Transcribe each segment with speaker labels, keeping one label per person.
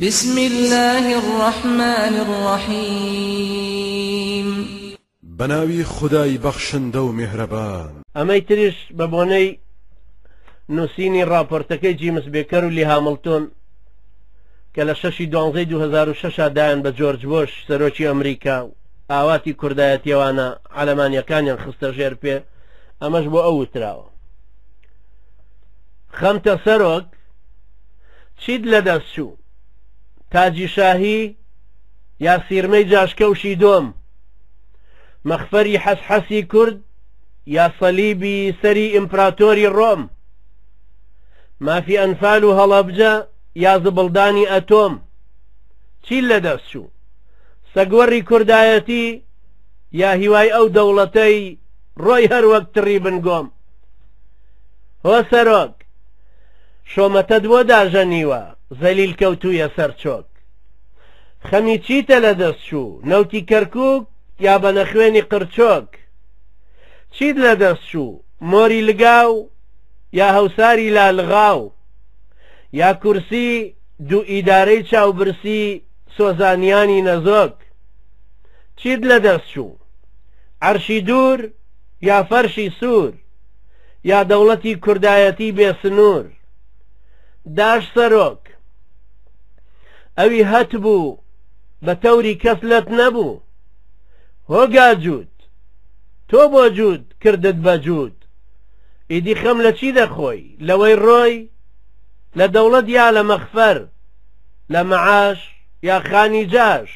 Speaker 1: بسم اللە الرحمن الرحیم
Speaker 2: بەناوی خودای بەخشندە و میهرەبان.
Speaker 3: ئەمەی تریش بە بۆنەی نووسینی ڕاپۆرتەکەی جیمس بێکەر و لی هامڵتۆن کە لە شەشی دوانزەی دوو هەزار و شەش دایان بە جۆرج بۆش سەرۆکی ئەمریکا و ئاواتی کوردایەتیەوانە عەلەمانیەکانیان خستە ژێر پێ ئەمەش بۆ ئەو وتراوە خەمتە سەرۆک چیت لە دەست چوو؟ تاجی شاهی؟ یا سیرمەی جاشکەوشی دۆم؟ مەخفەری حەسحەسی کورد؟ یا سەلیبی سەری ئیمپراتۆری ڕۆم؟ مافی ئەنفال و هەڵەبجە یا زبڵدانی ئەتۆم؟ چی لە دەست چوو؟ سەگوەڕی کوردایەتی یا هیوای ئەو دەوڵەتەی ڕۆی هەروەک تڕی بنگۆم؟ هۆ سەرۆک! شۆمەتەت بۆ داژەنیوە زەلیل کەوتوویە سەر چۆک خەمی چیتە لە دەست چوو نەوتی کەرکووک یا بە نەخوێنی قرچۆک چیت لە دەست چوو مۆری لگاو یا هەوساری لا لغاو یا کورسی دوو ئیدارەی چاوبرسی سۆزانیانی نەزۆک چیت لە دەست چوو عەرشی دوور یا فەرشی سوور یا دەوڵەتی کوردایەتی بێ سنوور داش سەرۆک ئەوی هەتبوو بە تەوری کەس لەت نەبوو هۆگا جووت تۆ بۆ جووت کردت بە جووت ئیدی خەم لە چی دەخۆی لەوەی ڕۆی لە دەوڵەت یا لە مەخفەر لە مەعاش یا خانی جاش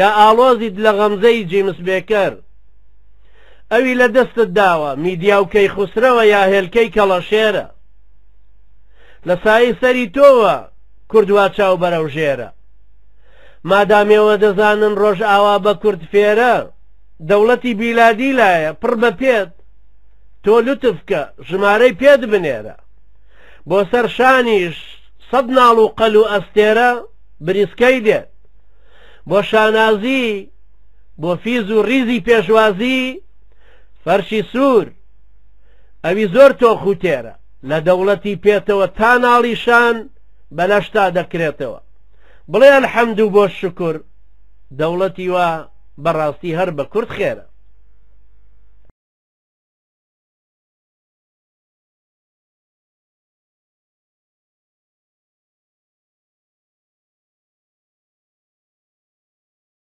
Speaker 3: یا ئاڵۆزیت لە غەمزەی جیمس بێکەر ئەوی لە دەستت داوە میدیا و کەیخوسرەوە یا هێلکەی کەڵەشێرە لە سایەی سەری تۆوە کورد وا چاو بەرەو ژێرە مادام ئێوە دەزانن ڕۆژئاوا بە کورد فێرە دەوڵەتی بیلادی لایە پڕ بە پێت تۆ لوتف کە ژمارەی پێت بنێرە بۆ سەر شانیش سەد ناڵ و قەل و ئەستێرە بریسکەی دێت بۆ شانازی بۆ فیز و ریزی پێشوازی فەرشی سوور ئەوی زۆر تۆخ و تێرە لە دەوڵەتی پێتەوە تا ناڵیشان بەلەشتا دەکرێتەوە بڵێ الحەمد و بۆ شکر دەوڵەتی وا بەڕاستی هەر بە کورد خێرە